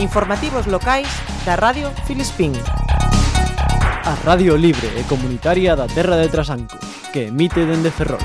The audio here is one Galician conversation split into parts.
Informativos locais da Radio Filispín. A Radio Libre e Comunitaria da Terra de Trasanco, que emite dende Ferrol.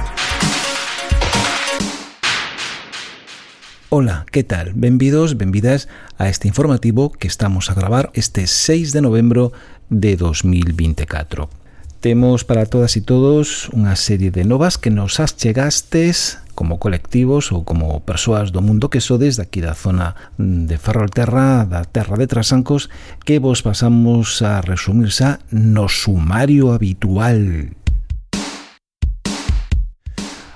Ola, que tal? Benvidos, benvidas a este informativo que estamos a gravar este 6 de novembro de 2024. Temos para todas e todos unha serie de novas que nos as chegastes como colectivos ou como persoas do mundo que sodes daqui da zona de Ferrolterra, da terra de Trasancos, que vos pasamos a resumirsa no sumario habitual.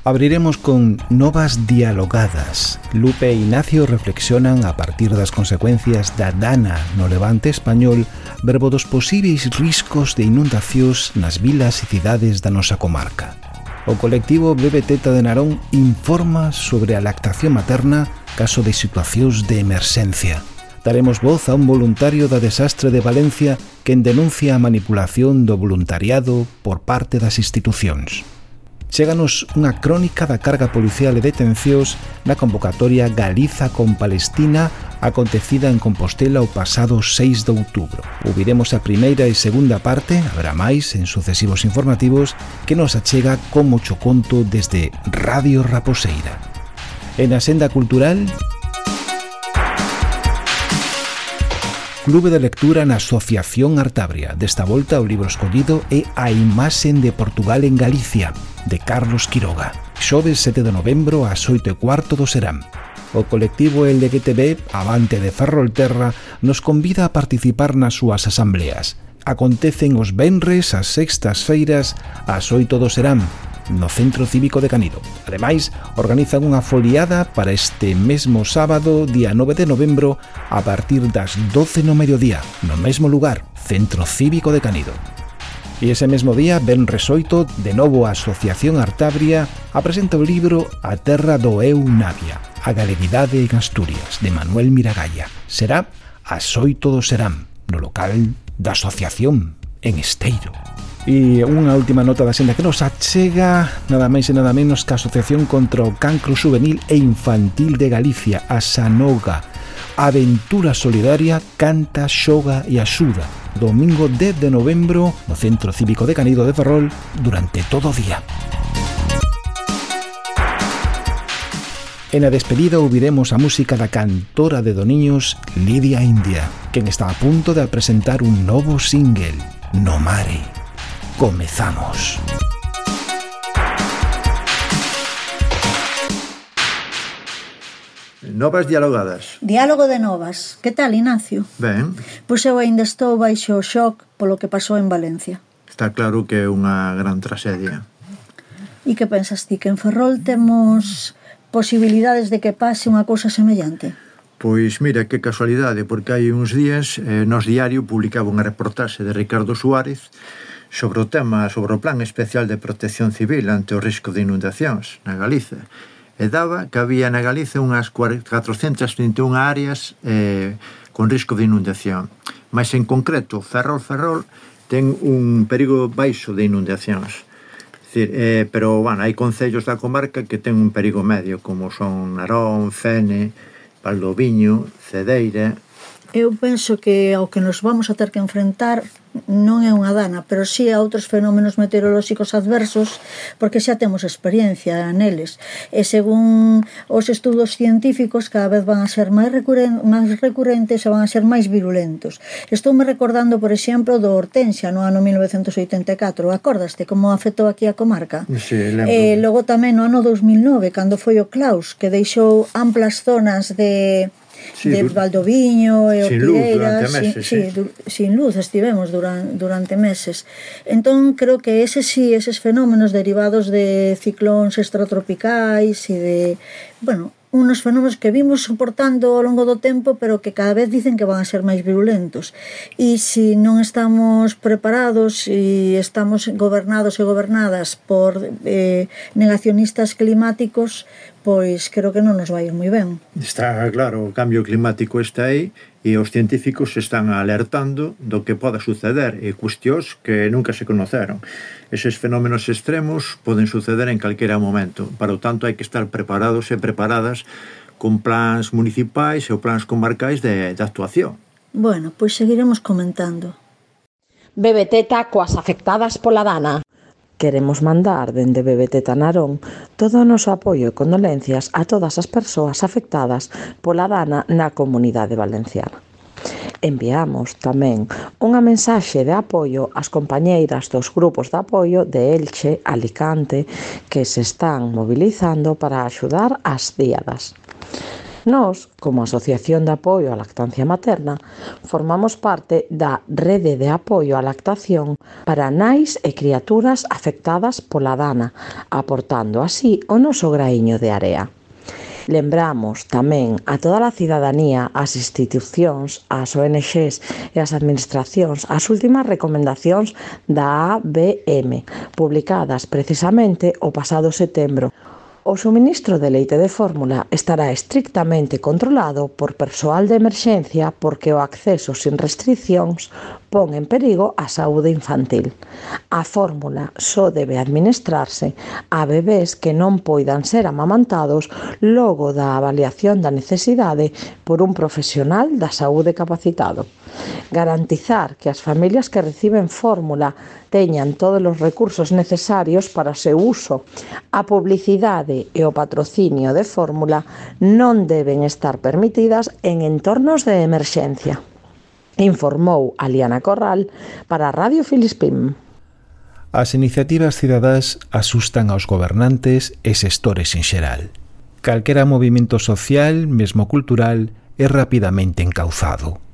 Abriremos con Novas Dialogadas. Lupe e Ignacio reflexionan a partir das consecuencias da dana no levante español verbo dos posíveis riscos de inundacións nas vilas e cidades da nosa comarca. O colectivo Bebe Teta de Narón informa sobre a lactación materna caso de situacións de emerxencia. Daremos voz a un voluntario da desastre de Valencia quen denuncia a manipulación do voluntariado por parte das institucións. Chéganos unha crónica da carga policial e detencións na convocatoria Galiza con Palestina acontecida en Compostela o pasado 6 de outubro. Ouviremos a primeira e segunda parte, habrá máis en sucesivos informativos, que nos achega como choconto desde Radio Raposeira. En a senda cultural, Clube de Lectura na Asociación Artabria. Desta volta o libro escollido é A imaxen de Portugal en Galicia, de Carlos Quiroga. Xoves 7 de novembro ás 8 e cuarto do Serán. O colectivo LGTB Avante de Ferrolterra nos convida a participar nas súas asambleas. Acontecen os venres, as sextas feiras, ás 8 do Serán, no Centro Cívico de Canido. Ademais, organizan unha foliada para este mesmo sábado, día 9 de novembro, a partir das 12 no mediodía, no mesmo lugar, Centro Cívico de Canido. E ese mesmo día, ben resoito, de novo a Asociación Artabria apresenta o libro A Terra do Eu Navia, a galeguidade en Asturias, de Manuel Miragalla. Será a Soito do Serán, no local da Asociación, en Esteiro. E unha última nota da senda que nos achega nada máis e nada menos que a Asociación contra o Cancro Juvenil e Infantil de Galicia, a Sanoga. Aventura Solidaria canta, xoga e axuda. Domingo 10 de novembro no Centro Cívico de Canido de Ferrol durante todo o día. En a despedida ouviremos a música da cantora de Doniños Lidia India, quen está a punto de presentar un novo single, No Mare. Comezamos. Novas dialogadas. Diálogo de novas. Que tal, Ignacio? Ben. Pois eu ainda estou baixo o shock polo que pasou en Valencia. Está claro que é unha gran tragedia. E que pensas ti? Que en Ferrol temos posibilidades de que pase unha cousa semellante? Pois mira, que casualidade, porque hai uns días eh, nos diario publicaba unha reportaxe de Ricardo Suárez sobre o tema, sobre o Plan Especial de Protección Civil ante o risco de inundacións na Galiza e daba que había na Galiza unhas 421 áreas eh, con risco de inundación. Mas en concreto, Ferrol Ferrol ten un perigo baixo de inundacións. Decir, eh, pero, bueno, hai concellos da comarca que ten un perigo medio, como son Narón, Fene, Valdoviño, Cedeira, Eu penso que ao que nos vamos a ter que enfrentar non é unha dana, pero sí a outros fenómenos meteorolóxicos adversos, porque xa temos experiencia neles. E según os estudos científicos, cada vez van a ser máis, recurren máis recurrentes e van a ser máis virulentos. Estou me recordando, por exemplo, do Hortensia no ano 1984. Acordaste como afectou aquí a comarca? Sí, lembro. E logo tamén no ano 2009, cando foi o Klaus, que deixou amplas zonas de sí, de Valdoviño e Opireira, durante meses, sin, sí. Du, sin luz estivemos durante, durante meses. Entón, creo que ese sí, eses fenómenos derivados de ciclóns extratropicais e de, bueno, unos fenómenos que vimos soportando ao longo do tempo, pero que cada vez dicen que van a ser máis virulentos. E se non estamos preparados e estamos gobernados e gobernadas por eh, negacionistas climáticos, pois creo que non nos vai moi ben. Está claro, o cambio climático está aí e os científicos están alertando do que poda suceder e cuestións que nunca se conoceron. Eses fenómenos extremos poden suceder en calquera momento. Para o tanto, hai que estar preparados e preparadas con plans municipais e o plans comarcais de, de actuación. Bueno, pois seguiremos comentando. BBT coas afectadas pola dana. Queremos mandar dende BBT Tanarón todo o noso apoio e condolencias a todas as persoas afectadas pola dana na comunidade valenciana. Enviamos tamén unha mensaxe de apoio ás compañeiras dos grupos de apoio de Elche, Alicante, que se están mobilizando para axudar ás díadas. Nós, como Asociación de Apoio á Lactancia Materna, formamos parte da Rede de Apoio á Lactación para nais e criaturas afectadas pola dana, aportando así o noso graíño de area. Lembramos tamén a toda a cidadanía, as institucións, as ONGs e as administracións as últimas recomendacións da ABM, publicadas precisamente o pasado setembro, O suministro de leite de fórmula estará estritamente controlado por persoal de emerxencia porque o acceso sen restricións pon en perigo a saúde infantil. A fórmula só debe administrarse a bebés que non poidan ser amamantados logo da avaliación da necesidade por un profesional da saúde capacitado garantizar que as familias que reciben fórmula teñan todos os recursos necesarios para o seu uso. A publicidade e o patrocinio de fórmula non deben estar permitidas en entornos de emerxencia. Informou Aliana Corral para Radio Filispín. As iniciativas cidadás asustan aos gobernantes e sextores en xeral. Calquera movimento social, mesmo cultural, é rapidamente encauzado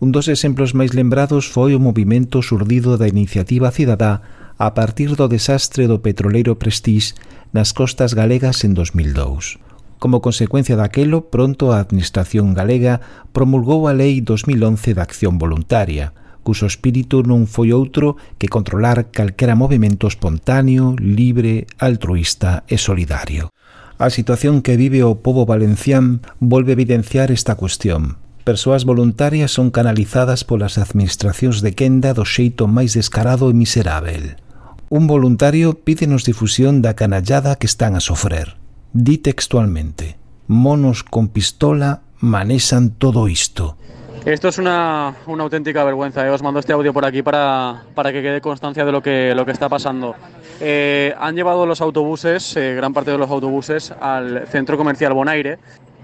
Un dos exemplos máis lembrados foi o movimento surdido da iniciativa cidadá a partir do desastre do petroleiro Prestige nas costas galegas en 2002. Como consecuencia daquelo, pronto a Administración galega promulgou a Lei 2011 de Acción Voluntaria, cuso espírito non foi outro que controlar calquera movimento espontáneo, libre, altruista e solidario. A situación que vive o povo valencián volve evidenciar esta cuestión persoas voluntarias son canalizadas polas administracións de quenda do xeito máis descarado e miserável. Un voluntario pídenos difusión da canallada que están a sofrer. Di textualmente, monos con pistola manesan todo isto. Esto es una, una auténtica vergüenza. Eh. Os mando este audio por aquí para, para que quede constancia de lo que, lo que está pasando. Eh, han llevado los autobuses, eh, gran parte de los autobuses, al centro comercial Bonaire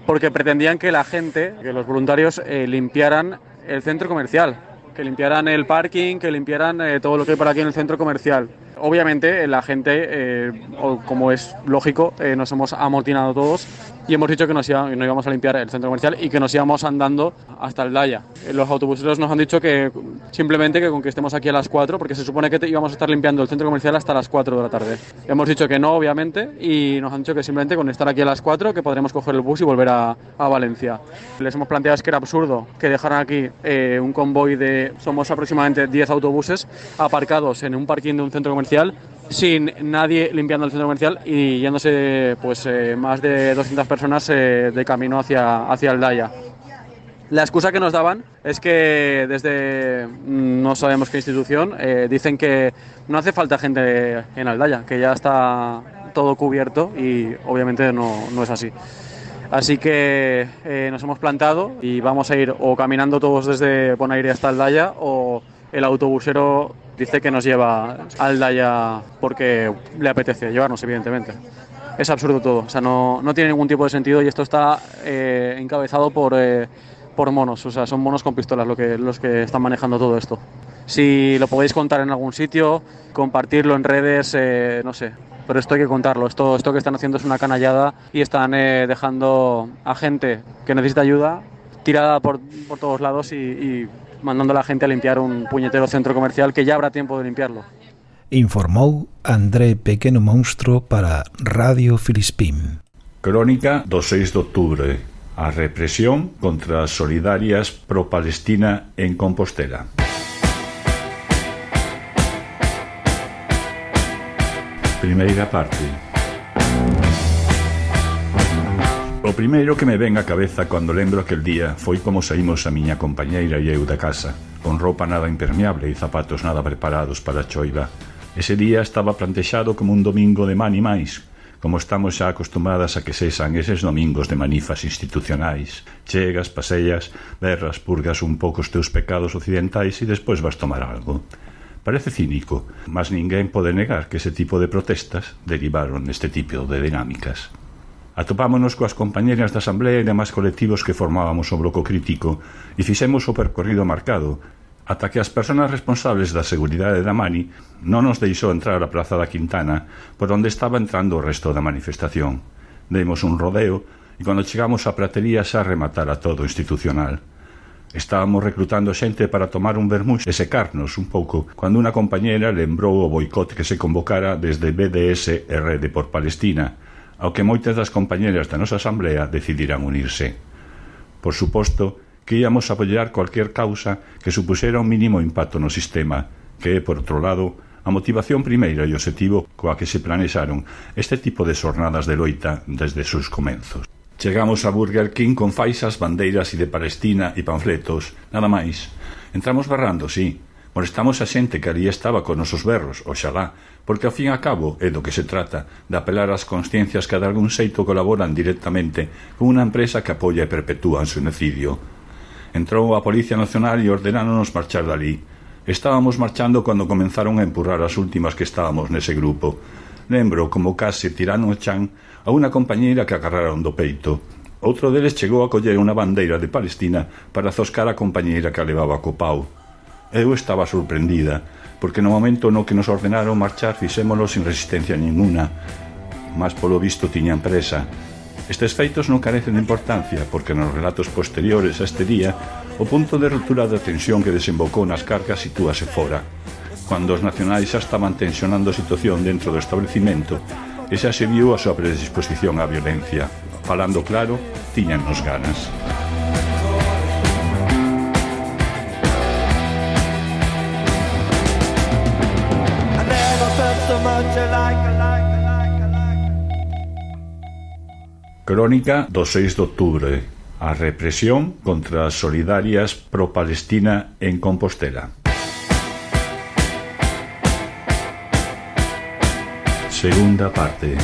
porque pretendían que la gente, que los voluntarios, eh, limpiaran el centro comercial, que limpiaran el parking, que limpiaran eh, todo lo que hay por aquí en el centro comercial. Obviamente la gente, eh, como es lógico, eh, nos hemos amotinado todos y hemos dicho que nos íbamos, no íbamos a limpiar el centro comercial y que nos íbamos andando hasta el Daya. Los autobuseros nos han dicho que simplemente que con que estemos aquí a las 4, porque se supone que íbamos a estar limpiando el centro comercial hasta las 4 de la tarde. Hemos dicho que no, obviamente, y nos han dicho que simplemente con estar aquí a las 4 que podremos coger el bus y volver a, a Valencia. Les hemos planteado que era absurdo que dejaran aquí eh, un convoy de, somos aproximadamente 10 autobuses aparcados en un parking de un centro comercial sin nadie limpiando el centro comercial y yéndose pues eh, más de 200 personas eh, de camino hacia, hacia Aldaya. La excusa que nos daban es que desde mm, no sabemos qué institución eh, dicen que no hace falta gente en Aldaya, que ya está todo cubierto y obviamente no, no es así. Así que nos hemos plantado y vamos a ir o caminando todos desde Bonaire hasta Aldaya o el autobusero dice que nos lleva al Daya porque le apetece llevarnos, evidentemente. Es absurdo todo, o sea, no, no tiene ningún tipo de sentido y esto está eh, encabezado por, eh, por monos, o sea, son monos con pistolas lo que, los que están manejando todo esto. Si lo podéis contar en algún sitio, compartirlo en redes, eh, no sé, pero esto hay que contarlo. Esto, esto que están haciendo es una canallada y están eh, dejando a gente que necesita ayuda tirada por, por todos lados y, y mandando a la gente a limpiar un puñetero centro comercial que ya habrá tiempo de limpiarlo. Informou André Pequeno Monstro para Radio Filispín. Crónica do 6 de outubro. A represión contra as solidarias pro-Palestina en Compostela. Primeira parte. O primeiro que me ven á cabeza cando lembro aquel día foi como saímos a miña compañeira e eu da casa, con roupa nada impermeable e zapatos nada preparados para a choiva. Ese día estaba plantexado como un domingo de mani máis, como estamos xa acostumadas a que sexan eses domingos de manifas institucionais. Chegas, paseas, berras, purgas un pouco os teus pecados occidentais e despois vas tomar algo. Parece cínico, mas ninguén pode negar que ese tipo de protestas derivaron neste tipo de dinámicas. Atopámonos coas compañeras da Asamblea e demais colectivos que formábamos o bloco crítico e fixemos o percorrido marcado, ata que as persoas responsables da seguridade da Mani non nos deixou entrar á Plaza da Quintana por onde estaba entrando o resto da manifestación. Demos un rodeo e cando chegamos á pratería xa rematara todo institucional. Estábamos reclutando xente para tomar un vermús e secarnos un pouco cando unha compañera lembrou o boicot que se convocara desde BDSR de por Palestina ao que moitas das compañeras da nosa asamblea decidirán unirse. Por suposto, que íamos apoiar cualquier causa que supuxera un mínimo impacto no sistema, que é, por outro lado, a motivación primeira e objetivo coa que se planexaron este tipo de xornadas de loita desde sus comenzos. Chegamos a Burger King con faixas, bandeiras e de Palestina e panfletos, nada máis. Entramos barrando, sí, Molestamos a xente que ali estaba con nosos berros, oxalá, porque ao fin a cabo é do que se trata, de apelar ás consciencias que de algún xeito colaboran directamente con unha empresa que apoia e perpetúa o genocidio. Entrou a Policía Nacional e ordenáronos marchar dali. Estábamos marchando cando comenzaron a empurrar as últimas que estábamos nese grupo. Lembro como case tiraron o chan a unha compañeira que agarraron do peito. Outro deles chegou a coller unha bandeira de Palestina para zoscar a compañeira que a levaba co pau. Eu estaba sorprendida, porque no momento no que nos ordenaron marchar fixémolo sin resistencia ninguna, mas polo visto tiñan presa. Estes feitos non carecen de importancia, porque nos relatos posteriores a este día, o punto de ruptura da tensión que desembocou nas cargas sitúase fora. Cando os nacionais xa estaban tensionando a situación dentro do establecimento, e xa se viu a súa predisposición á violencia. Falando claro, tiñan nos ganas. Crónica do 6 de outubro a represión contra as solidarias pro-Palestina en Compostela. Segunda parte.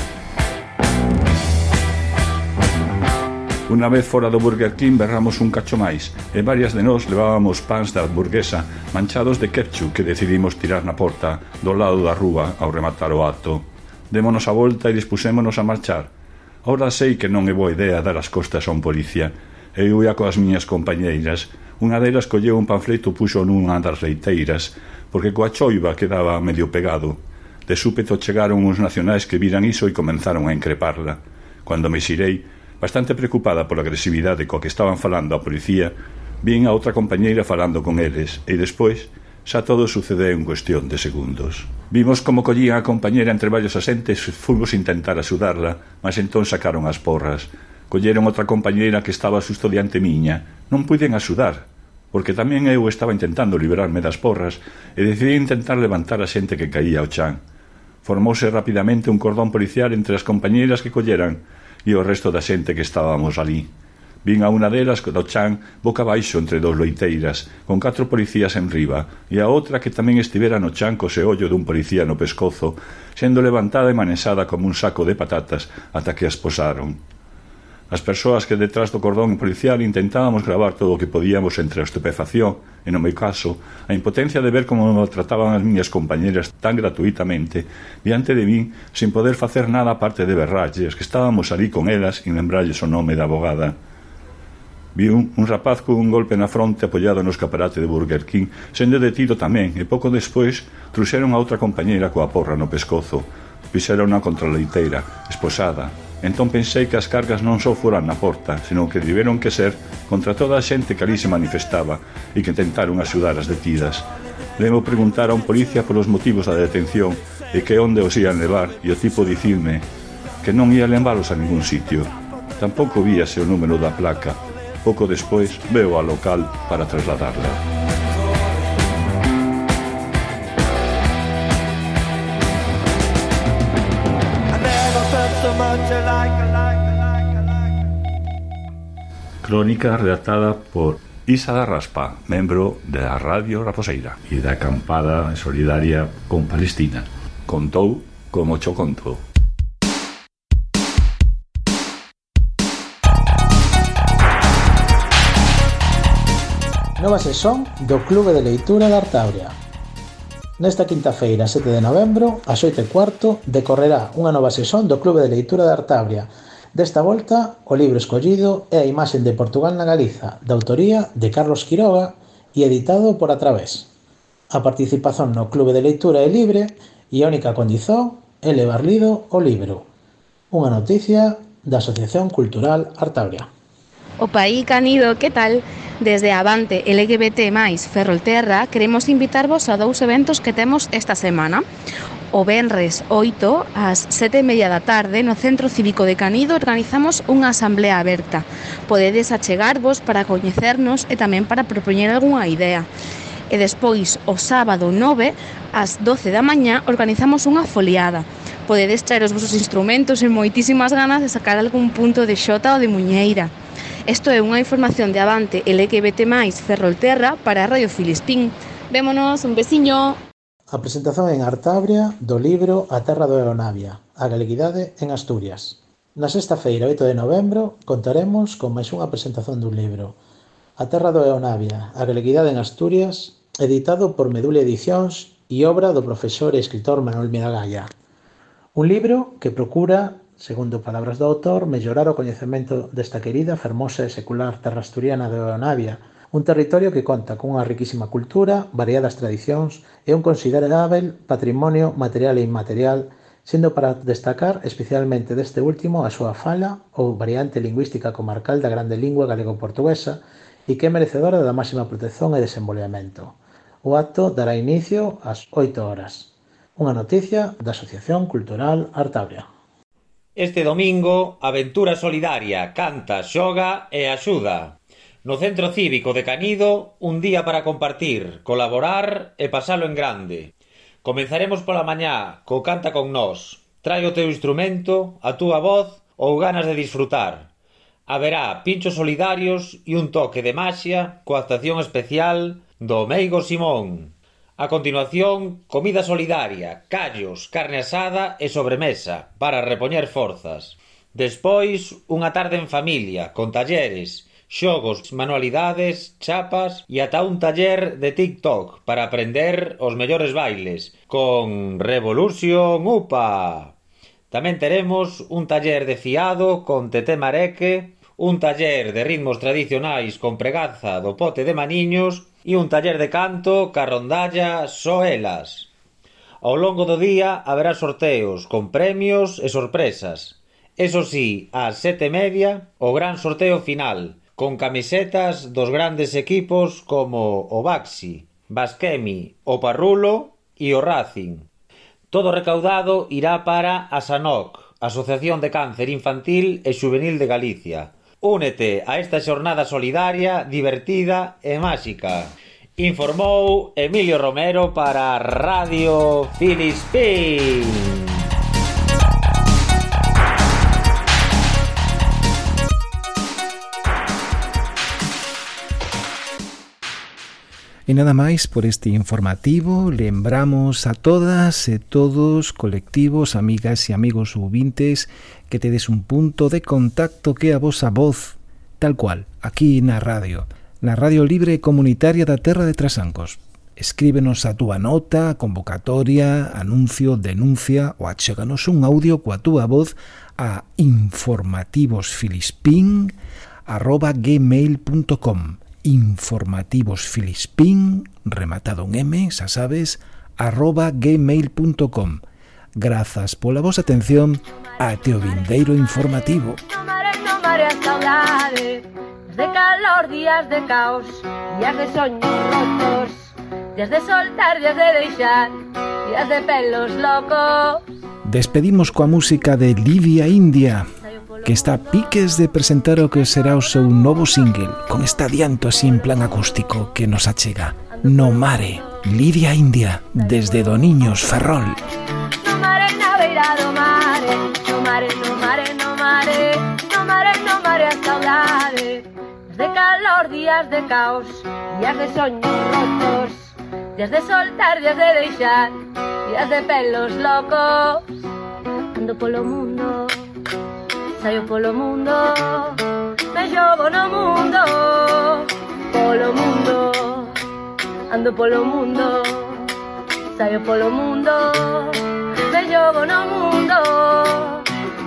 Unha vez fora do Burger King berramos un cacho máis e varias de nós levábamos pans da burguesa manchados de ketchup que decidimos tirar na porta do lado da rúa ao rematar o acto. Démonos a volta e dispusémonos a marchar Ora sei que non é boa idea dar as costas a un policía. Eu ia coas miñas compañeiras. Unha delas colleu un panfleto e puxo nunha das reiteiras, porque coa choiva quedaba medio pegado. De súpeto chegaron uns nacionais que viran iso e comenzaron a increparla. Cando me xirei, bastante preocupada pola agresividade coa que estaban falando a policía, vin a outra compañeira falando con eles, e despois, Xa todo sucedeu en cuestión de segundos. Vimos como collían a compañera entre varios asentes, fomos intentar axudarla, mas entón sacaron as porras. Colleron outra compañeira que estaba susto diante miña. Non puiden axudar, porque tamén eu estaba intentando liberarme das porras e decidí intentar levantar a xente que caía ao chan. Formouse rapidamente un cordón policial entre as compañeiras que colleran e o resto da xente que estábamos ali. Vin a unha delas do chan boca baixo entre dos loiteiras, con catro policías en riba, e a outra que tamén estivera no chan co seollo dun policía no pescozo, sendo levantada e manesada como un saco de patatas ata que as posaron. As persoas que detrás do cordón policial intentábamos gravar todo o que podíamos entre a estupefacción e, no meu caso, a impotencia de ver como me trataban as miñas compañeras tan gratuitamente diante de min sin poder facer nada aparte de berralles que estábamos ali con elas e lembralles o nome da abogada vi un, un rapaz cun golpe na fronte apoiado no escaparate de Burger King, sendo detido tamén, e pouco despois truxeron a outra compañeira coa porra no pescozo, fixeron unha contra a leiteira, esposada. Entón pensei que as cargas non só foran na porta, senón que tiveron que ser contra toda a xente que ali se manifestaba e que tentaron axudar as detidas. Levo preguntar a un policía polos motivos da detención e que onde os ian levar e o tipo dicirme que non ia leválos a ningún sitio. Tampouco víase o número da placa, Pouco despois veo ao local para trasladarla. Crónica redactada por Isa da Raspa, membro da Radio Raposeira e da acampada solidaria con Palestina. Contou como cho contou. Nova sesión do Clube de Leitura da Artabria. Nesta quinta feira, 7 de novembro, ás 8 e cuarto, decorrerá unha nova sesión do Clube de Leitura da Artabria. Desta volta, o libro escollido é a imaxe de Portugal na Galiza, da autoría de Carlos Quiroga e editado por Através. A participación no Clube de Leitura é libre e a única condición é levar lido o libro. Unha noticia da Asociación Cultural Artabria. O Paí Canido, que tal? Desde Avante LGBT+, Ferrolterra, queremos invitarvos a dous eventos que temos esta semana. O Benres 8, ás sete e media da tarde, no Centro Cívico de Canido, organizamos unha asamblea aberta. Podedes achegarvos para coñecernos e tamén para propoñer algunha idea. E despois, o sábado 9, ás 12 da mañá, organizamos unha foliada. Podedes traer os vosos instrumentos e moitísimas ganas de sacar algún punto de xota ou de muñeira. Isto é unha información de Avante LGBT+, Ferrolterra, para Radio Filispín. Vémonos, un besiño! A presentación en Artabria do libro A Terra do Eonavia, a galeguidade en Asturias. Na sexta feira, 8 de novembro, contaremos con máis unha presentación dun libro, A Terra do Eonavia, a galeguidade en Asturias, editado por Medule Edicións e obra do profesor e escritor Manuel Miragaya. Un libro que procura Segundo palabras do autor, mellorar o coñecemento desta querida, fermosa e secular terra asturiana de Onavia, un territorio que conta cunha riquísima cultura, variadas tradicións e un considerável patrimonio material e inmaterial, sendo para destacar especialmente deste último a súa fala ou variante lingüística comarcal da grande lingua galego-portuguesa e que é merecedora da máxima protección e desenvolvemento. O acto dará inicio ás 8 horas. Unha noticia da Asociación Cultural Artabria. Este domingo Aventura Solidaria canta, xoga e axuda. No Centro Cívico de Canido, un día para compartir, colaborar e pasalo en grande. Comenzaremos pola mañá co Canta con nós. Trae o teu instrumento, a túa voz ou ganas de disfrutar. Haberá pinchos solidarios e un toque de maxia coa actuación especial do Meigo Simón. A continuación, comida solidaria, callos, carne asada e sobremesa, para repoñer forzas. Despois, unha tarde en familia, con talleres, xogos, manualidades, chapas e ata un taller de TikTok para aprender os mellores bailes, con Revolution UPA. Tamén teremos un taller de fiado con Tete Mareque, un taller de ritmos tradicionais con pregaza do pote de maniños e un taller de canto, carrondalla, soelas. Ao longo do día haberá sorteos con premios e sorpresas. Eso sí, ás sete e media, o gran sorteo final, con camisetas dos grandes equipos como o Baxi, Basquemi, o Parrulo e o Racing. Todo recaudado irá para a SANOC, Asociación de Cáncer Infantil e Xuvenil de Galicia, Únete a esta xornada solidaria, divertida e máxica. Informou Emilio Romero para Radio Filispín. E nada máis por este informativo, lembramos a todas e todos, colectivos, amigas e amigos ouvintes, que tedes un punto de contacto que a vosa voz, tal cual, aquí na radio, na Radio Libre Comunitaria da Terra de Trasancos. Escríbenos a túa nota, convocatoria, anuncio, denuncia ou achéganos un audio coa túa voz a informativosfilispín.com informativosfilispín, rematado en M, xa sabes, arroba gmail.com. Grazas pola vosa atención a Teo Vindeiro Informativo. A saudade De calor, días de caos, días de soños rotos Días de soltar, días de deixar, días de pelos locos Despedimos coa música de Livia India, que está a piques de presentar o que será o seu novo single, con este adianto así en plan acústico que nos achega. No Mare, Lidia India, desde Doniños, Ferrol. No mare, naveira do mare, no mare, no mare, no mare, no mare, no mare a saudade. De calor, días de caos, días de soños rotos, días de soltar, días de deixar, días de pelos locos, ando polo mundo. Saio polo mundo Me xogo no mundo Polo mundo Ando polo mundo. Saio polo mundo Me xogo no mundo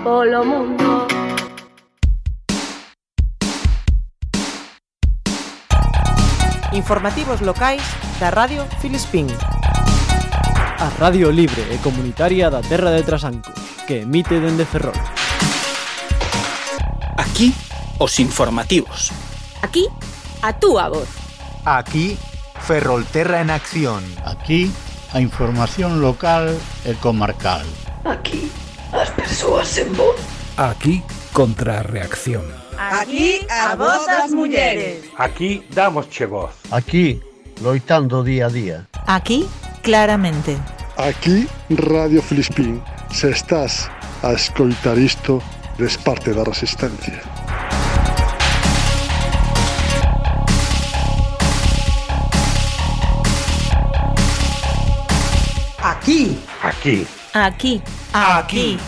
Polo mundo. Informativos locais da Radio Filispín. A Radio Libre e Comunitaria da Terra de Trasancos, que emite dende Ferrol. Aquí, os informativos. Aquí, a túa voz. Aquí, Ferrolterra en acción. Aquí, a información local e comarcal. Aquí, as persoas en voz. Aquí, contrarreacción. Aquí, a voz das mulleres. Aquí, damos che voz. Aquí, loitando día a día. Aquí, claramente. Aquí, Radio Filispín. Se estás a escoitar isto, des parte da resistencia. Aquí. Aquí. Aquí. Aquí.